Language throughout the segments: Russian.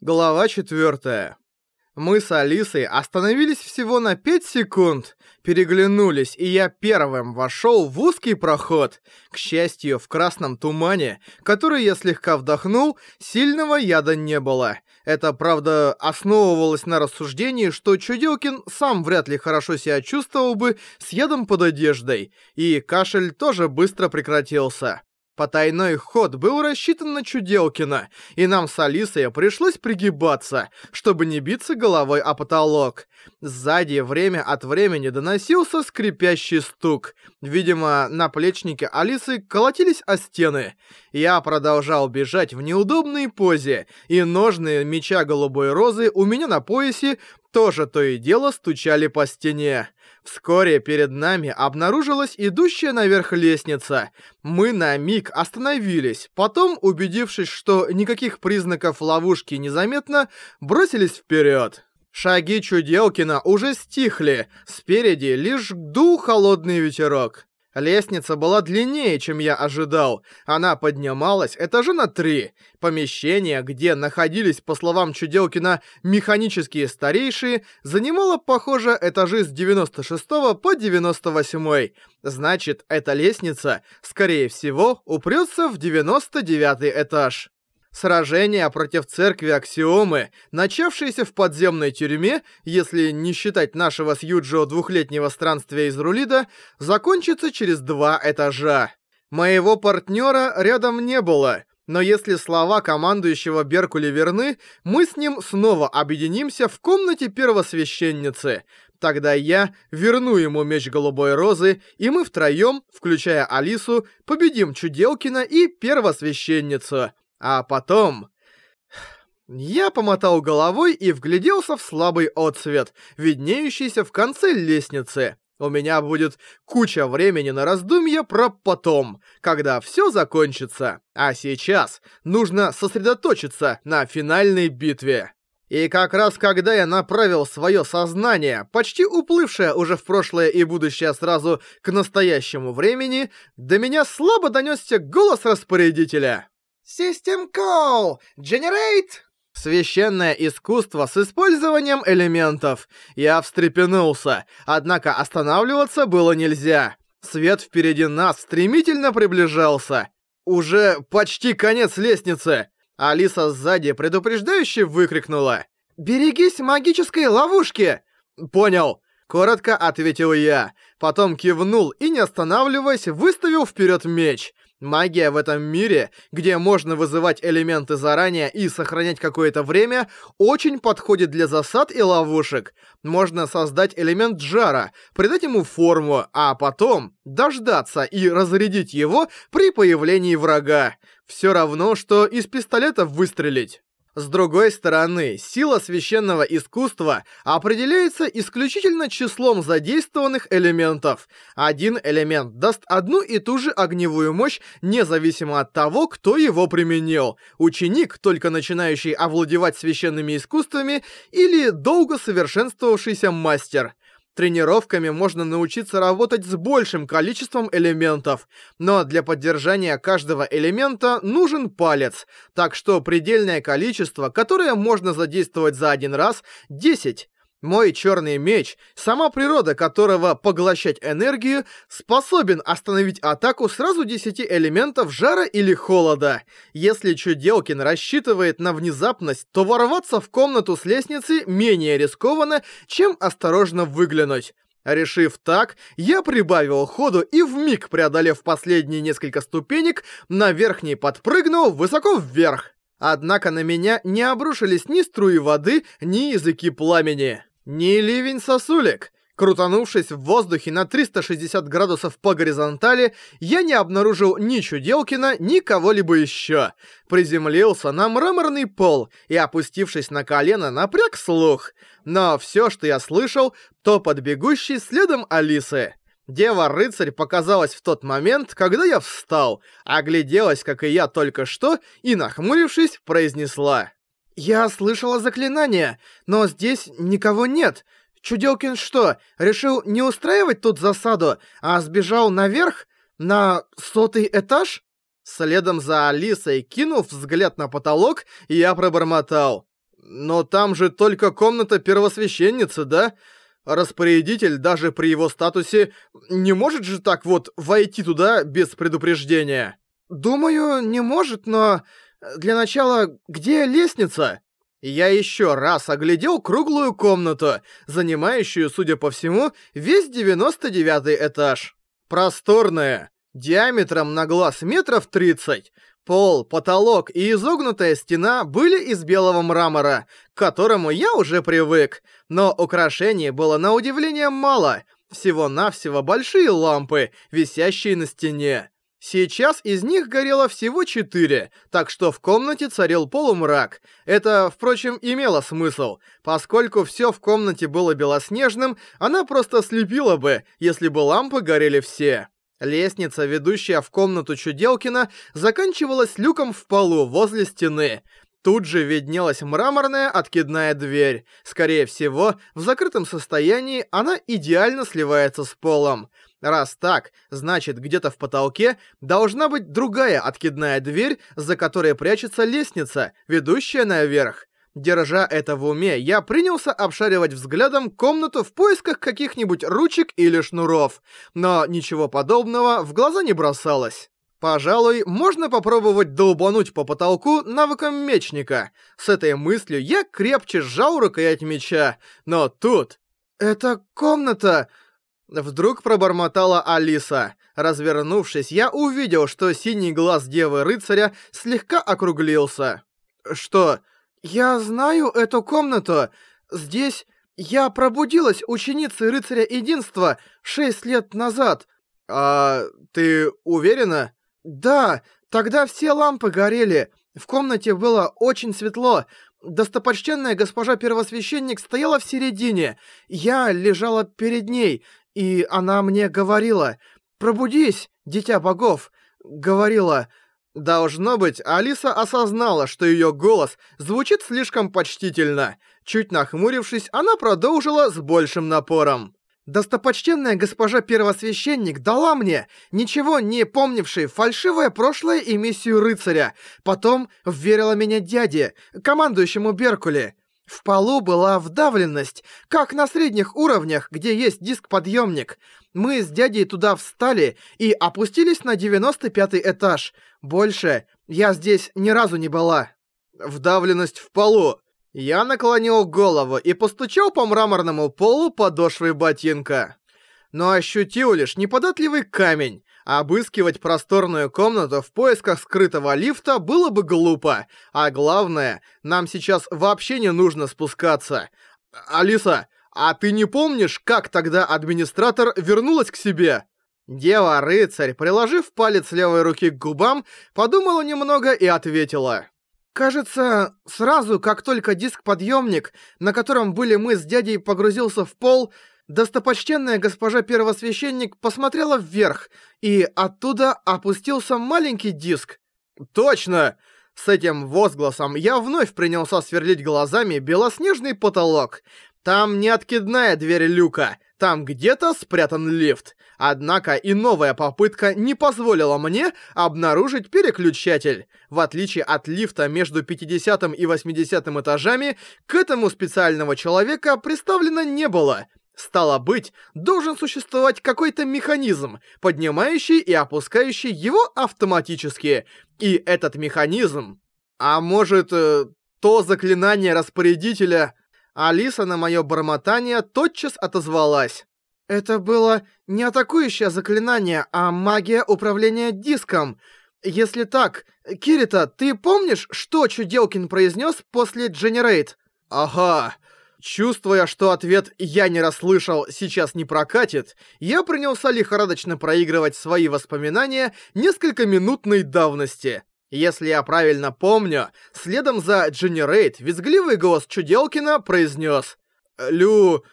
Глава 4. Мы с Алисой остановились всего на 5 секунд, переглянулись, и я первым вошел в узкий проход. К счастью, в красном тумане, который я слегка вдохнул, сильного яда не было. Это, правда, основывалось на рассуждении, что Чуделкин сам вряд ли хорошо себя чувствовал бы с ядом под одеждой, и кашель тоже быстро прекратился. Потайной ход был рассчитан на Чуделкина, и нам с Алисой пришлось пригибаться, чтобы не биться головой о потолок. Сзади время от времени доносился скрипящий стук. Видимо, наплечники Алисы колотились о стены. Я продолжал бежать в неудобной позе, и ножные меча голубой розы у меня на поясе тоже то и дело стучали по стене. Вскоре перед нами обнаружилась идущая наверх лестница. Мы на миг остановились, потом, убедившись, что никаких признаков ловушки незаметно, бросились вперед. Шаги Чуделкина уже стихли, спереди лишь дул холодный ветерок. Лестница была длиннее, чем я ожидал. Она поднималась этажа на три. Помещение, где находились, по словам Чуделкина, механические старейшие, занимало, похоже, этажи с 96 по 98. Значит, эта лестница, скорее всего, упрется в 99 этаж. Сражение против церкви Аксиомы, начавшееся в подземной тюрьме, если не считать нашего с Юджио двухлетнего странствия из Рулида, закончится через два этажа. Моего партнера рядом не было, но если слова командующего Беркули верны, мы с ним снова объединимся в комнате первосвященницы. Тогда я верну ему меч Голубой Розы, и мы втроем, включая Алису, победим Чуделкина и первосвященницу. А потом... Я помотал головой и вгляделся в слабый отсвет, виднеющийся в конце лестницы. У меня будет куча времени на раздумья про потом, когда все закончится. А сейчас нужно сосредоточиться на финальной битве. И как раз когда я направил свое сознание, почти уплывшее уже в прошлое и будущее сразу к настоящему времени, до меня слабо донесся голос распорядителя. System Call! Generate! Священное искусство с использованием элементов. Я встрепенулся, однако останавливаться было нельзя. Свет впереди нас стремительно приближался. Уже почти конец лестницы. Алиса сзади предупреждающе выкрикнула. «Берегись магической ловушки!» «Понял!» Коротко ответил я. Потом кивнул и, не останавливаясь, выставил вперед меч. Магия в этом мире, где можно вызывать элементы заранее и сохранять какое-то время, очень подходит для засад и ловушек. Можно создать элемент жара, придать ему форму, а потом дождаться и разрядить его при появлении врага. Все равно, что из пистолета выстрелить. С другой стороны, сила священного искусства определяется исключительно числом задействованных элементов. Один элемент даст одну и ту же огневую мощь, независимо от того, кто его применил. Ученик, только начинающий овладевать священными искусствами, или долго совершенствовавшийся мастер. Тренировками можно научиться работать с большим количеством элементов, но для поддержания каждого элемента нужен палец, так что предельное количество, которое можно задействовать за один раз, 10. Мой черный меч, сама природа которого поглощать энергию, способен остановить атаку сразу 10 элементов жара или холода. Если Чуделкин рассчитывает на внезапность, то ворваться в комнату с лестницы менее рискованно, чем осторожно выглянуть. Решив так, я прибавил ходу и вмиг преодолев последние несколько ступенек, на верхней подпрыгнул высоко вверх. Однако на меня не обрушились ни струи воды, ни языки пламени. Не ливень сосулек. Крутанувшись в воздухе на 360 градусов по горизонтали, я не обнаружил ни Чуделкина, ни кого-либо еще. Приземлился на мраморный пол и, опустившись на колено, напряг слух. Но все, что я слышал, то под следом Алисы. Дева-рыцарь показалась в тот момент, когда я встал, огляделась, как и я только что, и, нахмурившись, произнесла. «Я слышала заклинание, но здесь никого нет. Чуделкин что, решил не устраивать тут засаду, а сбежал наверх? На сотый этаж?» Следом за Алисой, кинув взгляд на потолок, я пробормотал. Но там же только комната первосвященницы, да? Распорядитель даже при его статусе не может же так вот войти туда без предупреждения. Думаю, не может, но для начала, где лестница? Я еще раз оглядел круглую комнату, занимающую, судя по всему, весь 99 этаж. Просторная, диаметром на глаз метров 30. Пол, потолок и изогнутая стена были из белого мрамора, к которому я уже привык. Но украшений было на удивление мало. Всего-навсего большие лампы, висящие на стене. Сейчас из них горело всего четыре, так что в комнате царил полумрак. Это, впрочем, имело смысл. Поскольку все в комнате было белоснежным, она просто слепила бы, если бы лампы горели все. Лестница, ведущая в комнату Чуделкина, заканчивалась люком в полу возле стены. Тут же виднелась мраморная откидная дверь. Скорее всего, в закрытом состоянии она идеально сливается с полом. Раз так, значит, где-то в потолке должна быть другая откидная дверь, за которой прячется лестница, ведущая наверх. Держа это в уме, я принялся обшаривать взглядом комнату в поисках каких-нибудь ручек или шнуров, но ничего подобного в глаза не бросалось. Пожалуй, можно попробовать долбануть по потолку навыком мечника. С этой мыслью я крепче сжал рукоять меча, но тут... «Это комната...» Вдруг пробормотала Алиса. Развернувшись, я увидел, что синий глаз Девы-рыцаря слегка округлился. «Что?» «Я знаю эту комнату. Здесь я пробудилась ученицей Рыцаря Единства шесть лет назад». «А ты уверена?» «Да, тогда все лампы горели. В комнате было очень светло. Достопочтенная госпожа первосвященник стояла в середине. Я лежала перед ней, и она мне говорила, «Пробудись, дитя богов!» Говорила, Должно быть, Алиса осознала, что ее голос звучит слишком почтительно. Чуть нахмурившись, она продолжила с большим напором. Достопочтенная госпожа первосвященник дала мне, ничего не помнившей, фальшивое прошлое и миссию рыцаря. Потом верила меня дяде, командующему Беркули. В полу была вдавленность, как на средних уровнях, где есть диск-подъемник. Мы с дядей туда встали и опустились на 95 этаж. Больше я здесь ни разу не была. Вдавленность в полу. Я наклонил голову и постучал по мраморному полу подошвой ботинка. Но ощутил лишь неподатливый камень. Обыскивать просторную комнату в поисках скрытого лифта было бы глупо. А главное, нам сейчас вообще не нужно спускаться. Алиса, а ты не помнишь, как тогда администратор вернулась к себе? Дева-рыцарь, приложив палец левой руки к губам, подумала немного и ответила. Кажется, сразу, как только диск-подъемник, на котором были мы с дядей, погрузился в пол, достопочтенная госпожа первосвященник посмотрела вверх, и оттуда опустился маленький диск. «Точно!» С этим возгласом я вновь принялся сверлить глазами белоснежный потолок. Там не откидная дверь люка, там где-то спрятан лифт. Однако и новая попытка не позволила мне обнаружить переключатель. В отличие от лифта между 50 и 80 этажами, к этому специального человека представлено не было. Стало быть, должен существовать какой-то механизм, поднимающий и опускающий его автоматически. И этот механизм... А может, э, то заклинание распорядителя... Алиса на мое бормотание тотчас отозвалась. Это было не атакующее заклинание, а магия управления диском. Если так, Кирита, ты помнишь, что Чуделкин произнес после Generate? Ага. Чувствуя, что ответ «я не расслышал» сейчас не прокатит, я принялся лихорадочно проигрывать свои воспоминания несколько минутной давности. Если я правильно помню, следом за Generate визгливый голос Чуделкина произнес «Лю...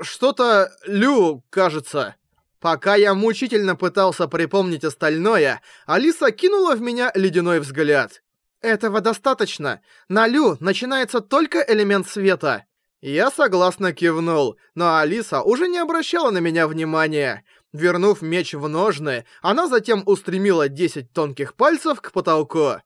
что-то... Лю, кажется». Пока я мучительно пытался припомнить остальное, Алиса кинула в меня ледяной взгляд. «Этого достаточно. На Лю начинается только элемент света». Я согласно кивнул, но Алиса уже не обращала на меня внимания. Вернув меч в ножны, она затем устремила 10 тонких пальцев к потолку.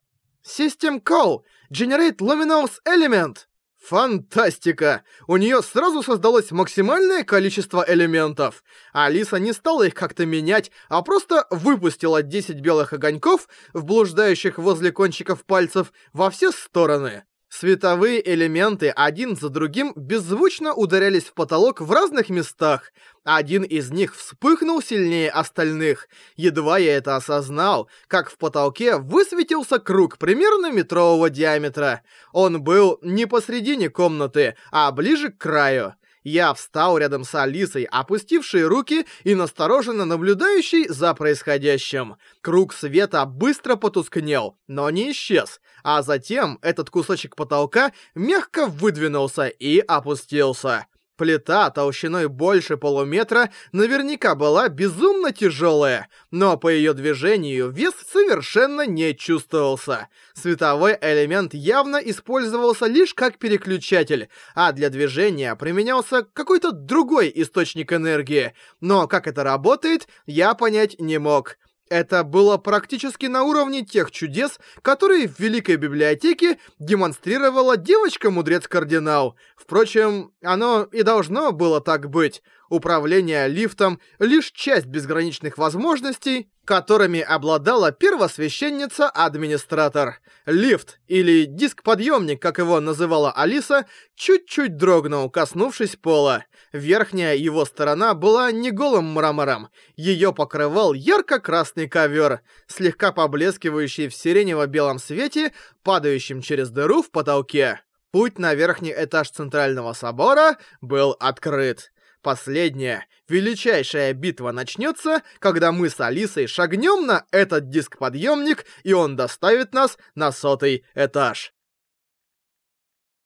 «System Call! Generate Luminous Element!» Фантастика! У нее сразу создалось максимальное количество элементов. Алиса не стала их как-то менять, а просто выпустила 10 белых огоньков, в блуждающих возле кончиков пальцев, во все стороны. Световые элементы один за другим беззвучно ударялись в потолок в разных местах. Один из них вспыхнул сильнее остальных. Едва я это осознал, как в потолке высветился круг примерно метрового диаметра. Он был не посредине комнаты, а ближе к краю. Я встал рядом с Алисой, опустившей руки и настороженно наблюдающей за происходящим. Круг света быстро потускнел, но не исчез, а затем этот кусочек потолка мягко выдвинулся и опустился. Плита толщиной больше полуметра наверняка была безумно тяжелая, но по ее движению вес совершенно не чувствовался. Световой элемент явно использовался лишь как переключатель, а для движения применялся какой-то другой источник энергии. Но как это работает, я понять не мог. Это было практически на уровне тех чудес, которые в Великой Библиотеке демонстрировала девочка-мудрец-кардинал. Впрочем, оно и должно было так быть. Управление лифтом — лишь часть безграничных возможностей, которыми обладала первосвященница-администратор. Лифт, или диск-подъемник, как его называла Алиса, чуть-чуть дрогнул, коснувшись пола. Верхняя его сторона была не голым мрамором. Ее покрывал ярко-красный ковер, слегка поблескивающий в сиренево-белом свете, падающем через дыру в потолке. Путь на верхний этаж Центрального собора был открыт. Последняя, величайшая битва начнется, когда мы с Алисой шагнем на этот диск-подъемник, и он доставит нас на сотый этаж.